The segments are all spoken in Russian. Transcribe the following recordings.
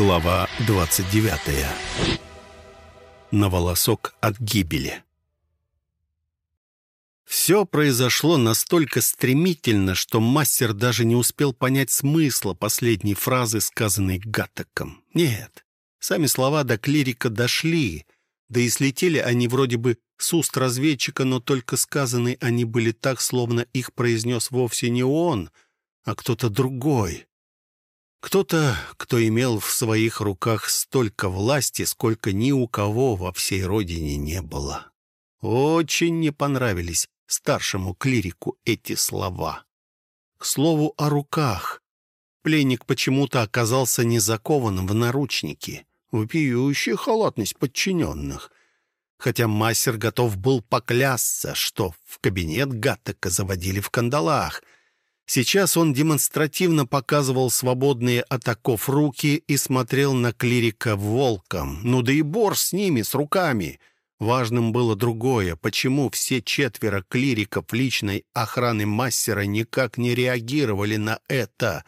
Глава 29. На волосок от гибели. Все произошло настолько стремительно, что мастер даже не успел понять смысла последней фразы, сказанной Гаттаком. Нет, сами слова до клирика дошли, да и слетели они вроде бы с уст разведчика, но только сказаны они были так, словно их произнес вовсе не он, а кто-то другой. Кто-то, кто имел в своих руках столько власти, сколько ни у кого во всей родине не было. Очень не понравились старшему клирику эти слова. К слову о руках. Пленник почему-то оказался не закованным в наручники, вопиющая халатность подчиненных. Хотя мастер готов был поклясться, что в кабинет Гаттека заводили в кандалах — Сейчас он демонстративно показывал свободные от оков руки и смотрел на клирика волком. Ну да и бор с ними, с руками. Важным было другое. Почему все четверо клириков личной охраны мастера никак не реагировали на это?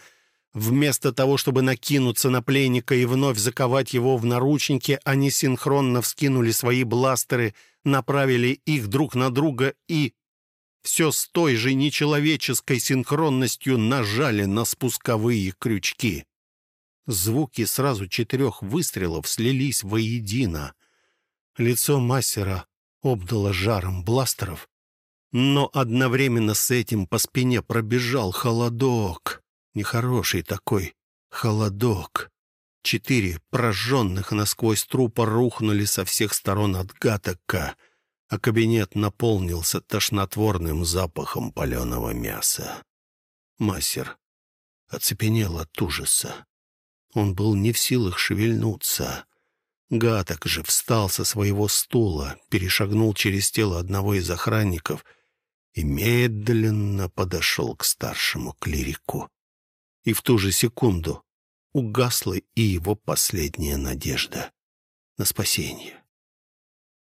Вместо того, чтобы накинуться на пленника и вновь заковать его в наручники, они синхронно вскинули свои бластеры, направили их друг на друга и все с той же нечеловеческой синхронностью нажали на спусковые крючки. Звуки сразу четырех выстрелов слились воедино. Лицо мастера обдало жаром бластеров, но одновременно с этим по спине пробежал холодок. Нехороший такой холодок. Четыре прожженных насквозь трупа рухнули со всех сторон от гатака — а кабинет наполнился тошнотворным запахом паленого мяса. Мастер оцепенел от ужаса. Он был не в силах шевельнуться. Гаток же встал со своего стула, перешагнул через тело одного из охранников и медленно подошел к старшему клирику. И в ту же секунду угасла и его последняя надежда на спасение.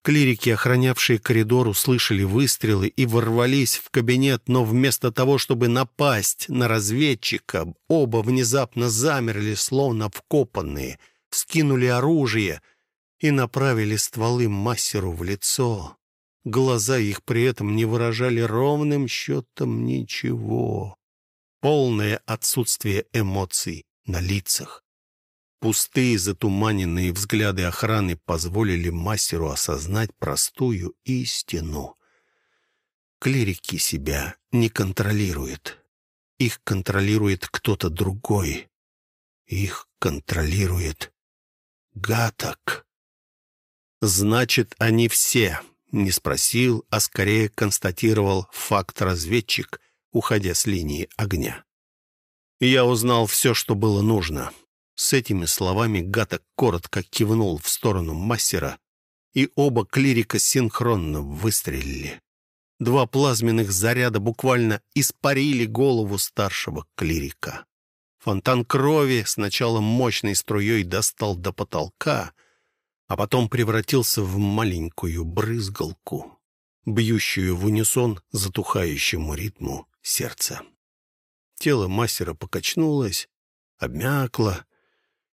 Клирики, охранявшие коридор, услышали выстрелы и ворвались в кабинет, но вместо того, чтобы напасть на разведчика, оба внезапно замерли, словно вкопанные, скинули оружие и направили стволы мастеру в лицо. Глаза их при этом не выражали ровным счетом ничего. Полное отсутствие эмоций на лицах. Пустые затуманенные взгляды охраны позволили мастеру осознать простую истину. Клирики себя не контролируют. Их контролирует кто-то другой. Их контролирует Гаток. Значит, они все, не спросил, а скорее констатировал факт разведчик, уходя с линии огня. Я узнал все, что было нужно. С этими словами Гата коротко кивнул в сторону мастера, и оба клирика синхронно выстрелили. Два плазменных заряда буквально испарили голову старшего клирика. Фонтан крови сначала мощной струей достал до потолка, а потом превратился в маленькую брызгалку, бьющую в унисон затухающему ритму сердца. Тело мастера покачнулось, обмякло,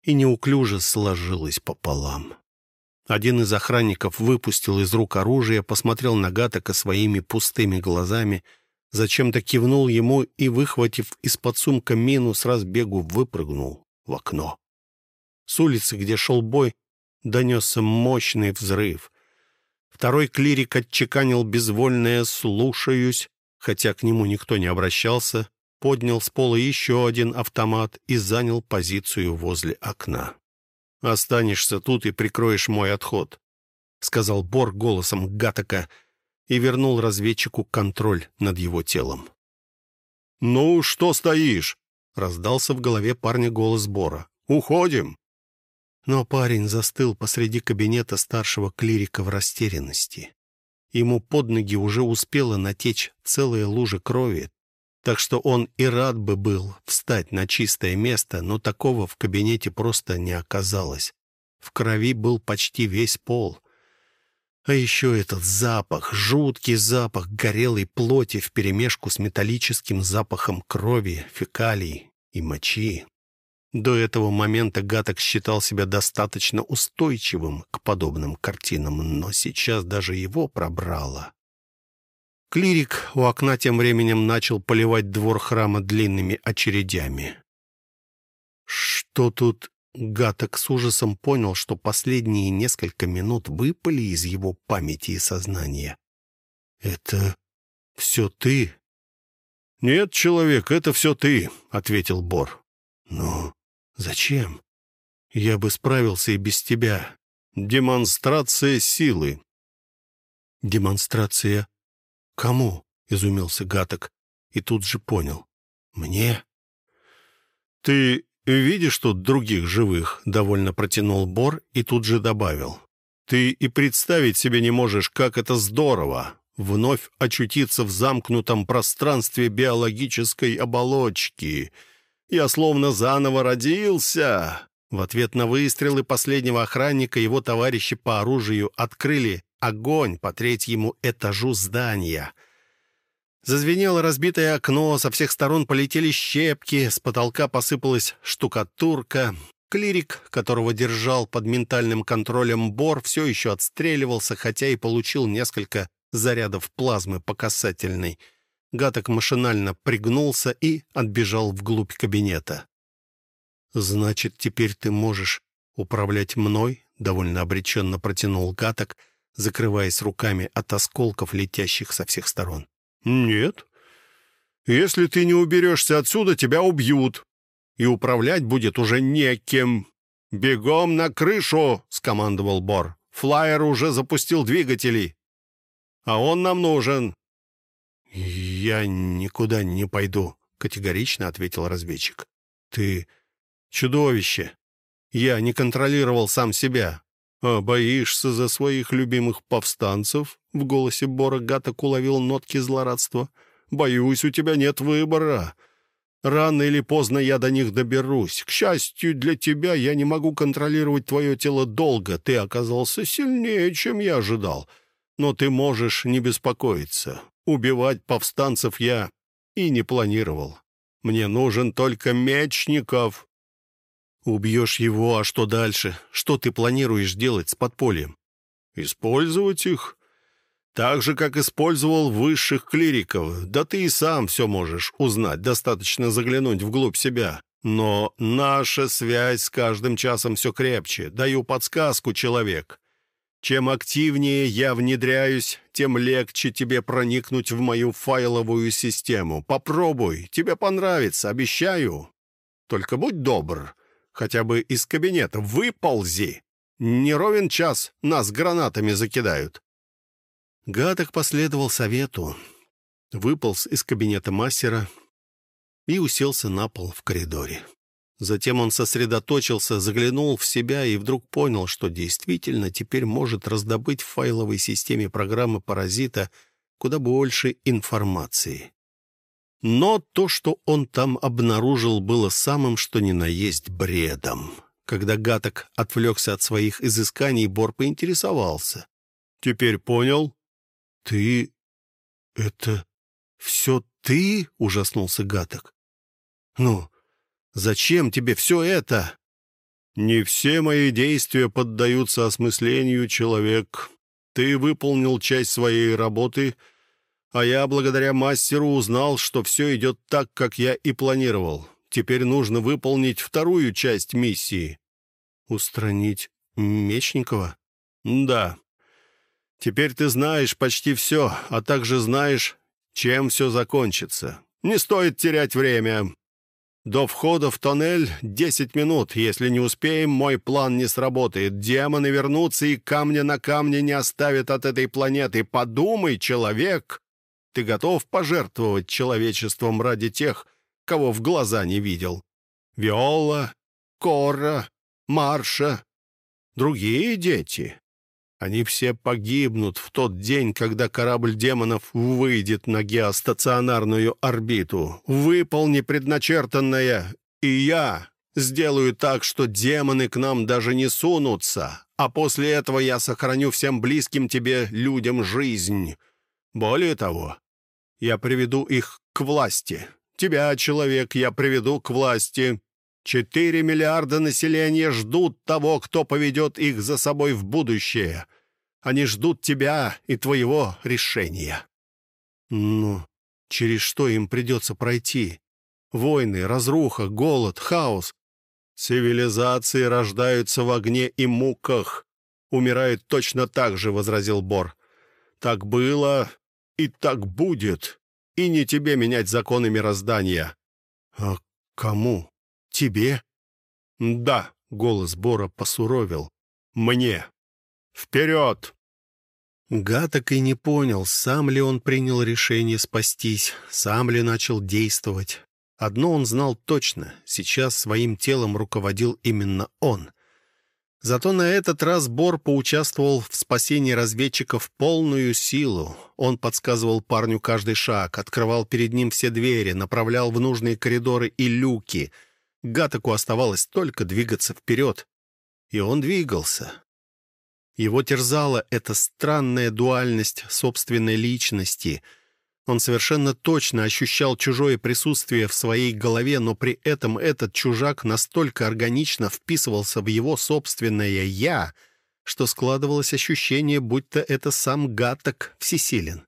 и неуклюже сложилась пополам. Один из охранников выпустил из рук оружие, посмотрел на Гатака своими пустыми глазами, зачем-то кивнул ему и, выхватив из-под сумка мину, с разбегу выпрыгнул в окно. С улицы, где шел бой, донесся мощный взрыв. Второй клирик отчеканил безвольное «слушаюсь», хотя к нему никто не обращался, поднял с пола еще один автомат и занял позицию возле окна. «Останешься тут и прикроешь мой отход», — сказал Бор голосом Гатака и вернул разведчику контроль над его телом. «Ну, что стоишь?» — раздался в голове парня голос Бора. «Уходим!» Но парень застыл посреди кабинета старшего клирика в растерянности. Ему под ноги уже успела натечь целая лужа крови, так что он и рад бы был встать на чистое место, но такого в кабинете просто не оказалось. В крови был почти весь пол. А еще этот запах, жуткий запах горелой плоти вперемешку с металлическим запахом крови, фекалий и мочи. До этого момента Гаток считал себя достаточно устойчивым к подобным картинам, но сейчас даже его пробрало. Клирик у окна тем временем начал поливать двор храма длинными очередями. Что тут Гаток с ужасом понял, что последние несколько минут выпали из его памяти и сознания. «Это все ты?» «Нет, человек, это все ты», — ответил Бор. «Ну, зачем? Я бы справился и без тебя. Демонстрация силы». «Демонстрация кому?» — изумился Гаток и тут же понял. «Мне?» «Ты видишь тут других живых?» — довольно протянул Бор и тут же добавил. «Ты и представить себе не можешь, как это здорово вновь очутиться в замкнутом пространстве биологической оболочки. Я словно заново родился. В ответ на выстрелы последнего охранника его товарищи по оружию открыли огонь по третьему этажу здания. Зазвенело разбитое окно, со всех сторон полетели щепки, с потолка посыпалась штукатурка. Клирик, которого держал под ментальным контролем Бор, все еще отстреливался, хотя и получил несколько зарядов плазмы по касательной. Гаток машинально пригнулся и отбежал вглубь кабинета. «Значит, теперь ты можешь управлять мной?» — довольно обреченно протянул Гаток, закрываясь руками от осколков, летящих со всех сторон. «Нет. Если ты не уберешься отсюда, тебя убьют, и управлять будет уже некем. Бегом на крышу!» — скомандовал Бор. «Флайер уже запустил двигатели а он нам нужен». «Я никуда не пойду», — категорично ответил разведчик. «Ты чудовище. Я не контролировал сам себя. А боишься за своих любимых повстанцев?» В голосе Бора Гаток уловил нотки злорадства. «Боюсь, у тебя нет выбора. Рано или поздно я до них доберусь. К счастью для тебя, я не могу контролировать твое тело долго. Ты оказался сильнее, чем я ожидал. Но ты можешь не беспокоиться. Убивать повстанцев я и не планировал. Мне нужен только Мечников. Убьешь его, а что дальше? Что ты планируешь делать с подпольем? Использовать их? Так же, как использовал высших клириков. Да ты и сам все можешь узнать, достаточно заглянуть вглубь себя. Но наша связь с каждым часом все крепче. Даю подсказку, человек. Чем активнее я внедряюсь, тем легче тебе проникнуть в мою файловую систему. Попробуй, тебе понравится, обещаю. Только будь добр, хотя бы из кабинета выползи. Не ровен час нас гранатами закидают». Гадок последовал совету, выполз из кабинета мастера и уселся на пол в коридоре. Затем он сосредоточился, заглянул в себя и вдруг понял, что действительно теперь может раздобыть в файловой системе программы «Паразита» куда больше информации. Но то, что он там обнаружил, было самым что ни на есть бредом. Когда Гаток отвлекся от своих изысканий, Бор поинтересовался. «Теперь понял?» «Ты... это... все ты?» — ужаснулся Гаток. «Ну, Зачем тебе все это?» «Не все мои действия поддаются осмыслению, человек. Ты выполнил часть своей работы, а я, благодаря мастеру, узнал, что все идет так, как я и планировал. Теперь нужно выполнить вторую часть миссии». «Устранить Мечникова?» «Да. Теперь ты знаешь почти все, а также знаешь, чем все закончится. Не стоит терять время. До входа в тоннель десять минут. Если не успеем, мой план не сработает. Демоны вернутся и камня на камне не оставят от этой планеты. Подумай, человек! Ты готов пожертвовать человечеством ради тех, кого в глаза не видел? Виола, Кора, Марша, другие дети. Они все погибнут в тот день, когда корабль демонов выйдет на геостационарную орбиту. Выполни предначертанное, и я сделаю так, что демоны к нам даже не сунутся, а после этого я сохраню всем близким тебе людям жизнь. Более того, я приведу их к власти. Тебя, человек, я приведу к власти. Четыре миллиарда населения ждут того, кто поведет их за собой в будущее. Они ждут тебя и твоего решения». «Ну, через что им придется пройти? Войны, разруха, голод, хаос. Цивилизации рождаются в огне и муках. Умирают точно так же», — возразил Бор. «Так было и так будет. И не тебе менять законы мироздания». «А кому? Тебе?» «Да», — голос Бора посуровил. «Мне. Вперед!» Гаток и не понял, сам ли он принял решение спастись, сам ли начал действовать. Одно он знал точно — сейчас своим телом руководил именно он. Зато на этот раз Бор поучаствовал в спасении разведчиков полную силу. Он подсказывал парню каждый шаг, открывал перед ним все двери, направлял в нужные коридоры и люки. Гатаку оставалось только двигаться вперед. И он двигался. Его терзала эта странная дуальность собственной личности — он совершенно точно ощущал чужое присутствие в своей голове, но при этом этот чужак настолько органично вписывался в его собственное «я», что складывалось ощущение, будто это сам Гаток всесилен.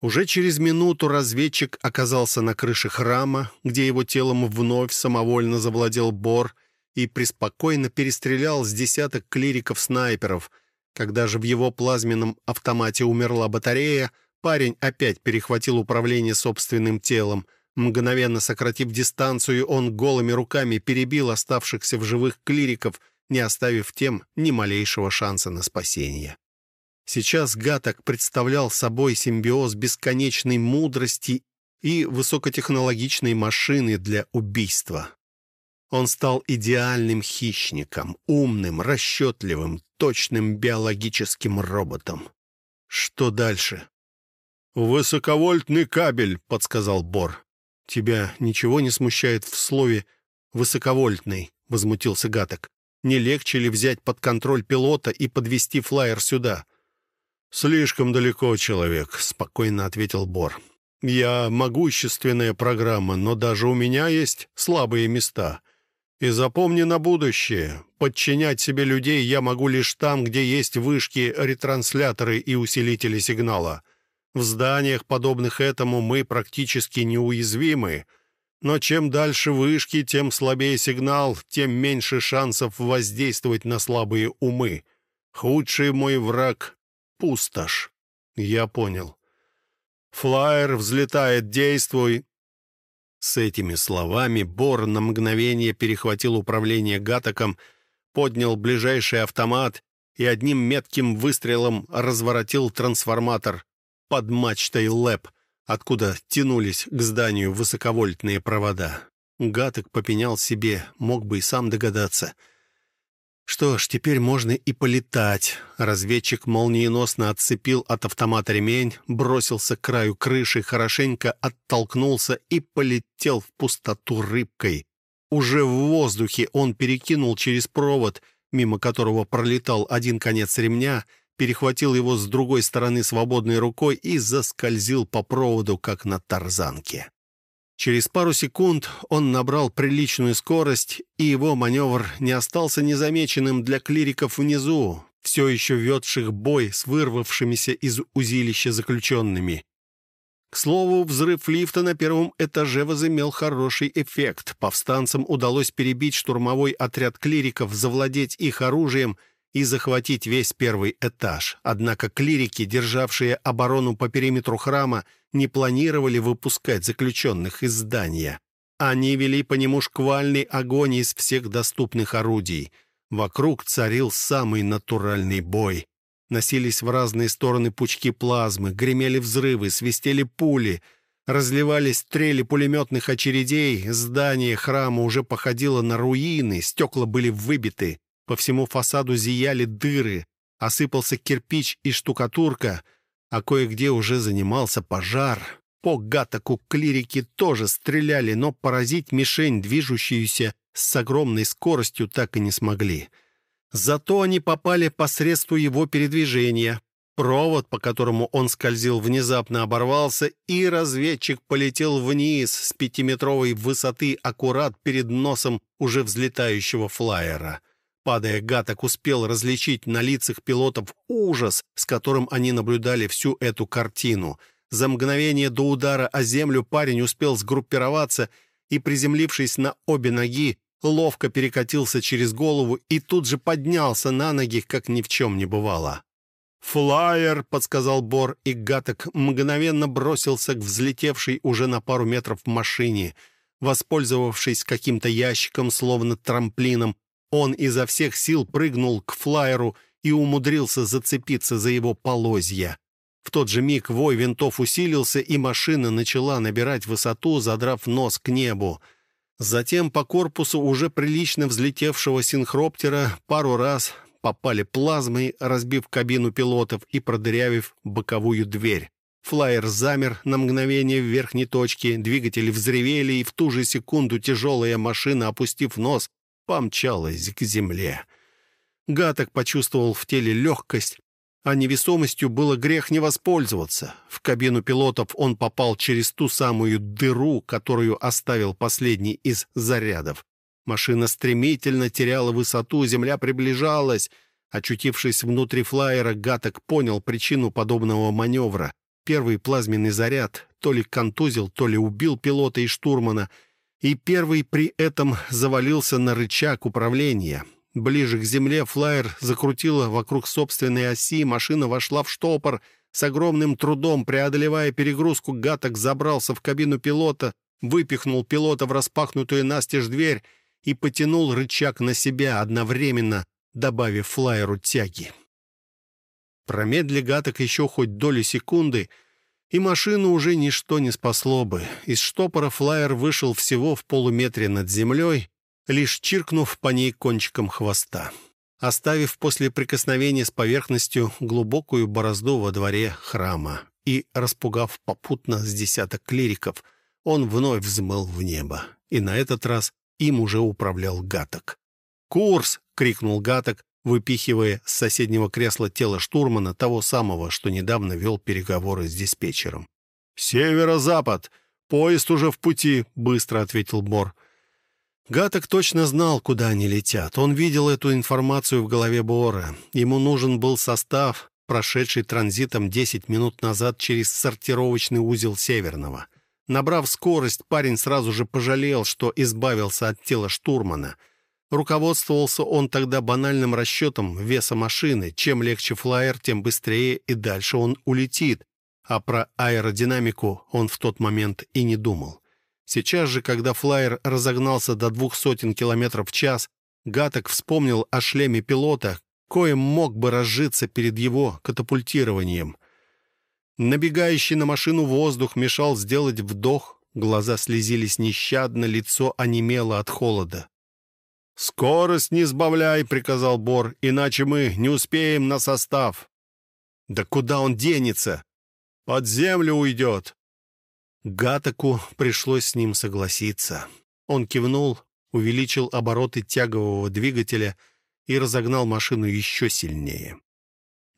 Уже через минуту разведчик оказался на крыше храма, где его телом вновь самовольно завладел Бор и преспокойно перестрелял с десяток клириков-снайперов. Когда же в его плазменном автомате умерла батарея, Парень опять перехватил управление собственным телом. Мгновенно сократив дистанцию, он голыми руками перебил оставшихся в живых клириков, не оставив тем ни малейшего шанса на спасение. Сейчас Гаток представлял собой симбиоз бесконечной мудрости и высокотехнологичной машины для убийства. Он стал идеальным хищником, умным, расчетливым, точным биологическим роботом. Что дальше? «Высоковольтный кабель», — подсказал Бор. «Тебя ничего не смущает в слове «высоковольтный», — возмутился Гаток. «Не легче ли взять под контроль пилота и подвести флайер сюда?» «Слишком далеко, человек», — спокойно ответил Бор. «Я могущественная программа, но даже у меня есть слабые места. И запомни на будущее, подчинять себе людей я могу лишь там, где есть вышки, ретрансляторы и усилители сигнала». В зданиях, подобных этому, мы практически неуязвимы, но чем дальше вышки, тем слабее сигнал, тем меньше шансов воздействовать на слабые умы. Худший мой враг — пустошь. Я понял. Флайер взлетает, действуй. С этими словами Бор на мгновение перехватил управление гатоком, поднял ближайший автомат и одним метким выстрелом разворотил трансформатор под мачтой ЛЭП, откуда тянулись к зданию высоковольтные провода. Гаток попенял себе, мог бы и сам догадаться. Что ж, теперь можно и полетать. Разведчик молниеносно отцепил от автомата ремень, бросился к краю крыши, хорошенько оттолкнулся и полетел в пустоту рыбкой. Уже в воздухе он перекинул через провод, мимо которого пролетал один конец ремня — перехватил его с другой стороны свободной рукой и заскользил по проводу, как на тарзанке. Через пару секунд он набрал приличную скорость, и его маневр не остался незамеченным для клириков внизу, все еще ведших бой с вырвавшимися из узилища заключенными. К слову, взрыв лифта на первом этаже возымел хороший эффект. Повстанцам удалось перебить штурмовой отряд клириков, завладеть их оружием — и захватить весь первый этаж. Однако клирики, державшие оборону по периметру храма, не планировали выпускать заключенных из здания. Они вели по нему шквальный огонь из всех доступных орудий. Вокруг царил самый натуральный бой. Носились в разные стороны пучки плазмы, гремели взрывы, свистели пули, разливались трели пулеметных очередей, здание храма уже походило на руины, стекла были выбиты. По всему фасаду зияли дыры, осыпался кирпич и штукатурка, а кое-где уже занимался пожар. По гатаку клирики тоже стреляли, но поразить мишень, движущуюся с огромной скоростью, так и не смогли. Зато они попали по средству его передвижения. Провод, по которому он скользил, внезапно оборвался, и разведчик полетел вниз с пятиметровой высоты аккурат перед носом уже взлетающего флайера. Падая, Гаток успел различить на лицах пилотов ужас, с которым они наблюдали всю эту картину. За мгновение до удара о землю парень успел сгруппироваться и, приземлившись на обе ноги, ловко перекатился через голову и тут же поднялся на ноги, как ни в чем не бывало. «Флайер!» — подсказал Бор, и Гаток мгновенно бросился к взлетевшей уже на пару метров машине. Воспользовавшись каким-то ящиком, словно трамплином, он изо всех сил прыгнул к флайеру и умудрился зацепиться за его полозья. В тот же миг вой винтов усилился, и машина начала набирать высоту, задрав нос к небу. Затем по корпусу уже прилично взлетевшего синхроптера пару раз попали плазмой, разбив кабину пилотов и продырявив боковую дверь. Флайер замер на мгновение в верхней точке, двигатели взревели, и в ту же секунду тяжелая машина, опустив нос, помчалась к земле. Гаток почувствовал в теле легкость, а невесомостью было грех не воспользоваться. В кабину пилотов он попал через ту самую дыру, которую оставил последний из зарядов. Машина стремительно теряла высоту, земля приближалась. Очутившись внутри флайера, Гаток понял причину подобного маневра. Первый плазменный заряд то ли контузил, то ли убил пилота и штурмана, и первый при этом завалился на рычаг управления. Ближе к земле флайер закрутило вокруг собственной оси, машина вошла в штопор. С огромным трудом, преодолевая перегрузку, Гаток забрался в кабину пилота, выпихнул пилота в распахнутую настежь дверь и потянул рычаг на себя, одновременно добавив флайеру тяги. Промедли Гаток еще хоть доли секунды, и машину уже ничто не спасло бы. Из штопора флайер вышел всего в полуметре над землей, лишь чиркнув по ней кончиком хвоста, оставив после прикосновения с поверхностью глубокую борозду во дворе храма и, распугав попутно с десяток клириков, он вновь взмыл в небо. И на этот раз им уже управлял Гаток. «Курс!» — крикнул Гаток, выпихивая с соседнего кресла тело штурмана, того самого, что недавно вел переговоры с диспетчером. «Северо-запад! Поезд уже в пути!» — быстро ответил Бор. Гаток точно знал, куда они летят. Он видел эту информацию в голове Бора. Ему нужен был состав, прошедший транзитом 10 минут назад через сортировочный узел Северного. Набрав скорость, парень сразу же пожалел, что избавился от тела штурмана. Руководствовался он тогда банальным расчетом веса машины. Чем легче флайер, тем быстрее и дальше он улетит. А про аэродинамику он в тот момент и не думал. Сейчас же, когда флайер разогнался до двух сотен километров в час, Гаток вспомнил о шлеме пилота, коим мог бы разжиться перед его катапультированием. Набегающий на машину воздух мешал сделать вдох, глаза слезились нещадно, лицо онемело от холода. «Скорость не сбавляй», — приказал Бор, — «иначе мы не успеем на состав». «Да куда он денется?» «Под землю уйдет». Гатаку пришлось с ним согласиться. Он кивнул, увеличил обороты тягового двигателя и разогнал машину еще сильнее.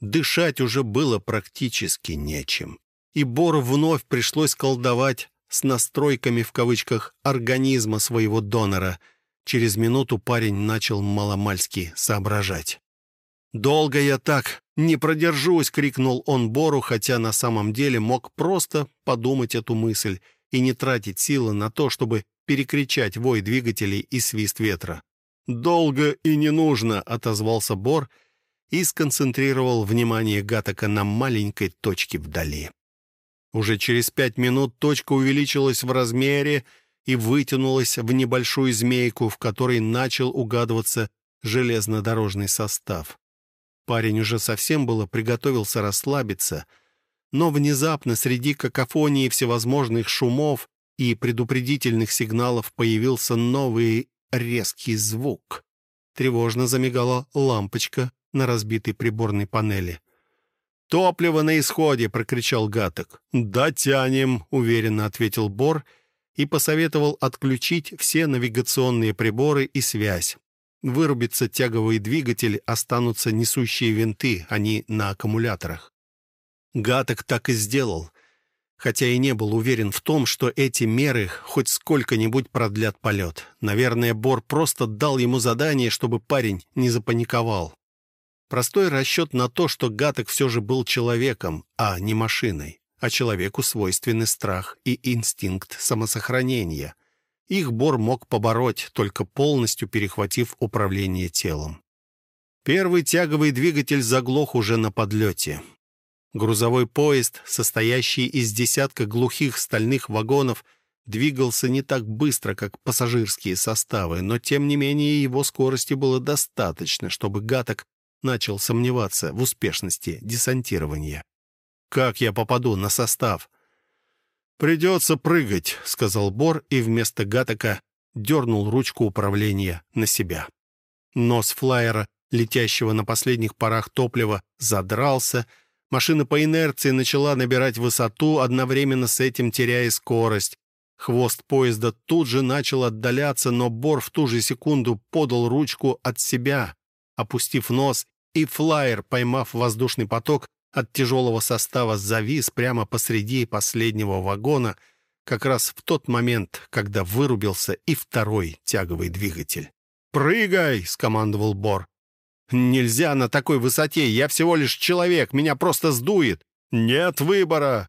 Дышать уже было практически нечем. И Бору вновь пришлось колдовать с настройками в кавычках организма своего донора. Через минуту парень начал маломальски соображать. «Долго я так не продержусь!» — крикнул он Бору, хотя на самом деле мог просто подумать эту мысль и не тратить силы на то, чтобы перекричать вой двигателей и свист ветра. «Долго и не нужно!» — отозвался Бор — и сконцентрировал внимание Гатака на маленькой точке вдали. Уже через пять минут точка увеличилась в размере и вытянулась в небольшую змейку, в которой начал угадываться железнодорожный состав. Парень уже совсем было приготовился расслабиться, но внезапно среди какофонии всевозможных шумов и предупредительных сигналов появился новый резкий звук. Тревожно замигала лампочка на разбитой приборной панели. «Топливо на исходе!» — прокричал Гаток. «Дотянем!» — уверенно ответил Бор и посоветовал отключить все навигационные приборы и связь. Вырубится тяговый двигатель, останутся несущие винты, они на аккумуляторах. Гаток так и сделал, хотя и не был уверен в том, что эти меры хоть сколько-нибудь продлят полет. Наверное, Бор просто дал ему задание, чтобы парень не запаниковал. Простой расчет на то, что Гаток все же был человеком, а не машиной. А человеку свойственны страх и инстинкт самосохранения. Их Бор мог побороть, только полностью перехватив управление телом. Первый тяговый двигатель заглох уже на подлете. Грузовой поезд, состоящий из десятка глухих стальных вагонов, двигался не так быстро, как пассажирские составы, но тем не менее его скорости было достаточно, чтобы Гаток начал сомневаться в успешности десантирования. «Как я попаду на состав?» «Придется прыгать», — сказал Бор и вместо Гатака дернул ручку управления на себя. Нос флайера, летящего на последних парах топлива, задрался — Машина по инерции начала набирать высоту, одновременно с этим теряя скорость. Хвост поезда тут же начал отдаляться, но Бор в ту же секунду подал ручку от себя, опустив нос, и флайер, поймав воздушный поток, от тяжелого состава завис прямо посреди последнего вагона, как раз в тот момент, когда вырубился и второй тяговый двигатель. «Прыгай!» — скомандовал Бор. «Нельзя на такой высоте, я всего лишь человек, меня просто сдует. Нет выбора!»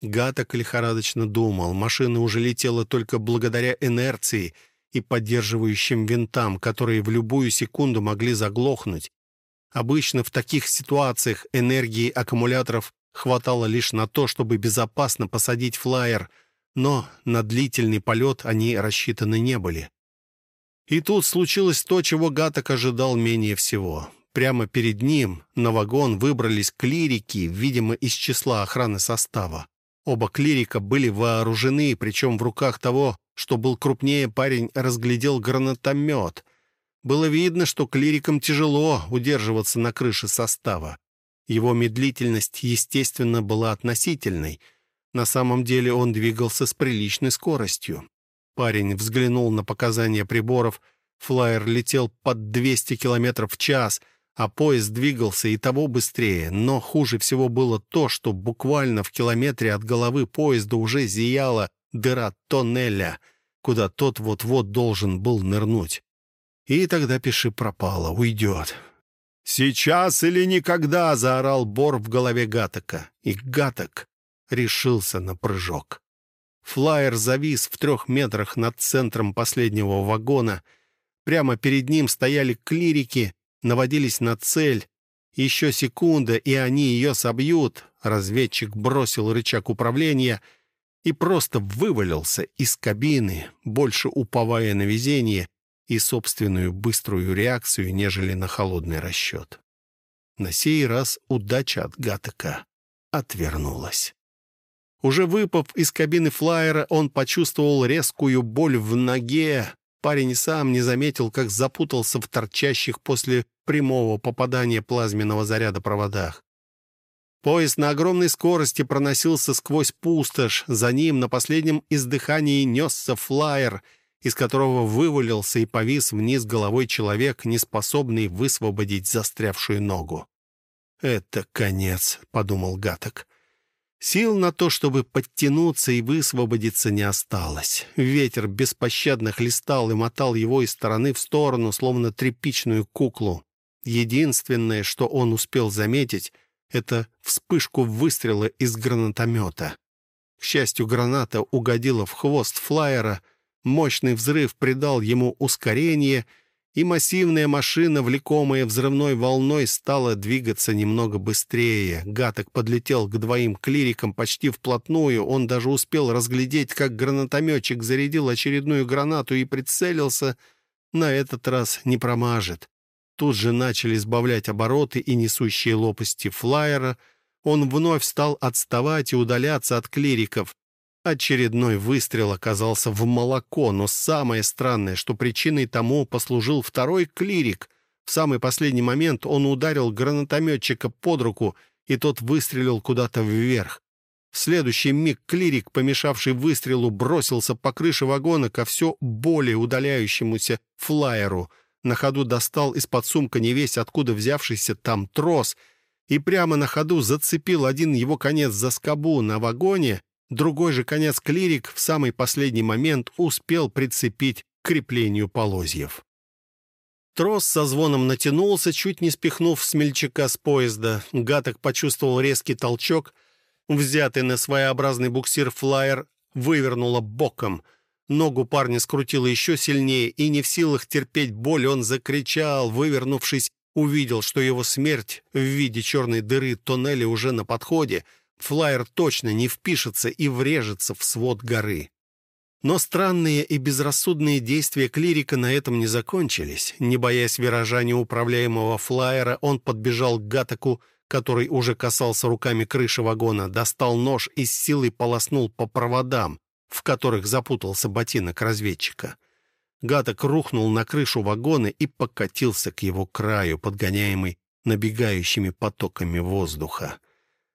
Гаток лихорадочно думал. Машина уже летела только благодаря инерции и поддерживающим винтам, которые в любую секунду могли заглохнуть. Обычно в таких ситуациях энергии аккумуляторов хватало лишь на то, чтобы безопасно посадить флайер, но на длительный полет они рассчитаны не были. И тут случилось то, чего Гаток ожидал менее всего. Прямо перед ним на вагон выбрались клирики, видимо, из числа охраны состава. Оба клирика были вооружены, причем в руках того, что был крупнее, парень разглядел гранатомет. Было видно, что клирикам тяжело удерживаться на крыше состава. Его медлительность, естественно, была относительной. На самом деле он двигался с приличной скоростью. Парень взглянул на показания приборов. Флайер летел под 200 км в час, а поезд двигался и того быстрее. Но хуже всего было то, что буквально в километре от головы поезда уже зияла дыра тоннеля, куда тот вот-вот должен был нырнуть. И тогда пиши пропало, уйдет. «Сейчас или никогда!» — заорал Бор в голове Гатака. И Гаток решился на прыжок. Флайер завис в трех метрах над центром последнего вагона. Прямо перед ним стояли клирики, наводились на цель. Еще секунда, и они ее собьют. Разведчик бросил рычаг управления и просто вывалился из кабины, больше уповая на везение и собственную быструю реакцию, нежели на холодный расчет. На сей раз удача от Гатака отвернулась. Уже выпав из кабины флайера, он почувствовал резкую боль в ноге. Парень сам не заметил, как запутался в торчащих после прямого попадания плазменного заряда проводах. Поезд на огромной скорости проносился сквозь пустошь. За ним на последнем издыхании несся флайер, из которого вывалился и повис вниз головой человек, неспособный высвободить застрявшую ногу. «Это конец», — подумал Гаток. Сил на то, чтобы подтянуться и высвободиться, не осталось. Ветер беспощадно хлестал и мотал его из стороны в сторону, словно тряпичную куклу. Единственное, что он успел заметить, это вспышку выстрела из гранатомета. К счастью, граната угодила в хвост флайера, мощный взрыв придал ему ускорение — и массивная машина, влекомая взрывной волной, стала двигаться немного быстрее. Гаток подлетел к двоим клирикам почти вплотную. Он даже успел разглядеть, как гранатометчик зарядил очередную гранату и прицелился. На этот раз не промажет. Тут же начали сбавлять обороты и несущие лопасти флайера. Он вновь стал отставать и удаляться от клириков. Очередной выстрел оказался в молоко, но самое странное, что причиной тому послужил второй клирик. В самый последний момент он ударил гранатометчика под руку, и тот выстрелил куда-то вверх. В следующий миг клирик, помешавший выстрелу, бросился по крыше вагона ко все более удаляющемуся флайеру. На ходу достал из-под сумка невесть, откуда взявшийся там трос — и прямо на ходу зацепил один его конец за скобу на вагоне, другой же конец клирик в самый последний момент успел прицепить к креплению полозьев. Трос со звоном натянулся, чуть не спихнув смельчака с поезда. Гаток почувствовал резкий толчок. Взятый на своеобразный буксир флайер вывернуло боком. Ногу парня скрутило еще сильнее, и не в силах терпеть боль, он закричал, вывернувшись Увидел, что его смерть в виде черной дыры тоннеля уже на подходе. Флайер точно не впишется и врежется в свод горы. Но странные и безрассудные действия клирика на этом не закончились. Не боясь виража неуправляемого флайера, он подбежал к Гатаку, который уже касался руками крыши вагона, достал нож и с силой полоснул по проводам, в которых запутался ботинок разведчика. Гаток рухнул на крышу вагона и покатился к его краю, подгоняемый набегающими потоками воздуха.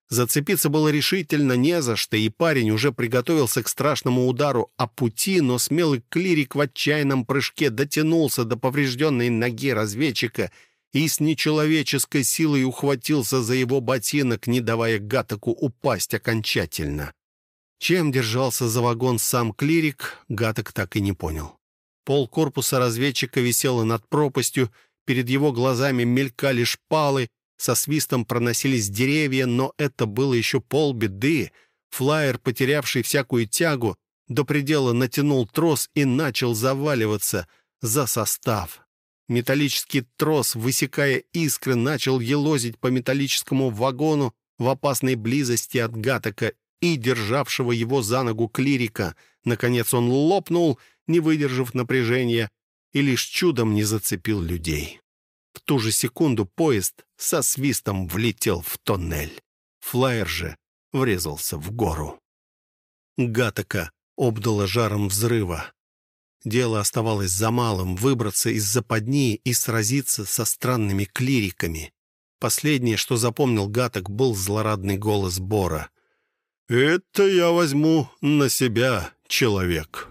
Зацепиться было решительно не за что, и парень уже приготовился к страшному удару о пути, но смелый клирик в отчаянном прыжке дотянулся до поврежденной ноги разведчика и с нечеловеческой силой ухватился за его ботинок, не давая Гатаку упасть окончательно. Чем держался за вагон сам клирик, Гаток так и не понял. Пол корпуса разведчика висело над пропастью, перед его глазами мелькали шпалы, со свистом проносились деревья, но это было еще полбеды. Флайер, потерявший всякую тягу, до предела натянул трос и начал заваливаться за состав. Металлический трос, высекая искры, начал елозить по металлическому вагону в опасной близости от Гатака и державшего его за ногу клирика. Наконец он лопнул — не выдержав напряжения, и лишь чудом не зацепил людей. В ту же секунду поезд со свистом влетел в тоннель. Флайер же врезался в гору. Гатака обдала жаром взрыва. Дело оставалось за малым — выбраться из западни и сразиться со странными клириками. Последнее, что запомнил Гаток, был злорадный голос Бора. «Это я возьму на себя, человек».